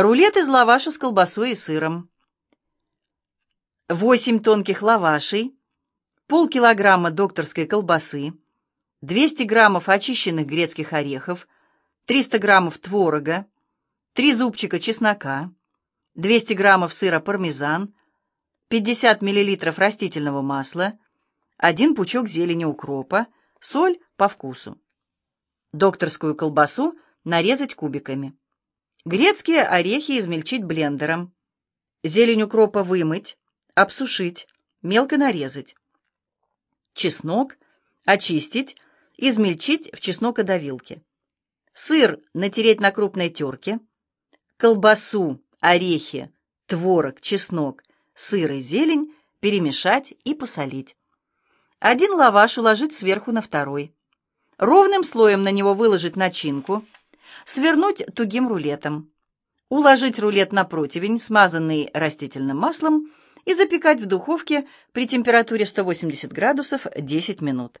Рулет из лаваша с колбасой и сыром. 8 тонких лавашей, полкилограмма докторской колбасы, 200 граммов очищенных грецких орехов, 300 граммов творога, 3 зубчика чеснока, 200 граммов сыра пармезан, 50 миллилитров растительного масла, 1 пучок зелени укропа, соль по вкусу. Докторскую колбасу нарезать кубиками. Грецкие орехи измельчить блендером. Зелень укропа вымыть, обсушить, мелко нарезать. Чеснок очистить, измельчить в чеснокодавилке. Сыр натереть на крупной терке. Колбасу, орехи, творог, чеснок, сыр и зелень перемешать и посолить. Один лаваш уложить сверху на второй. Ровным слоем на него выложить начинку, свернуть тугим рулетом. Уложить рулет на противень, смазанный растительным маслом, и запекать в духовке при температуре 180 градусов 10 минут.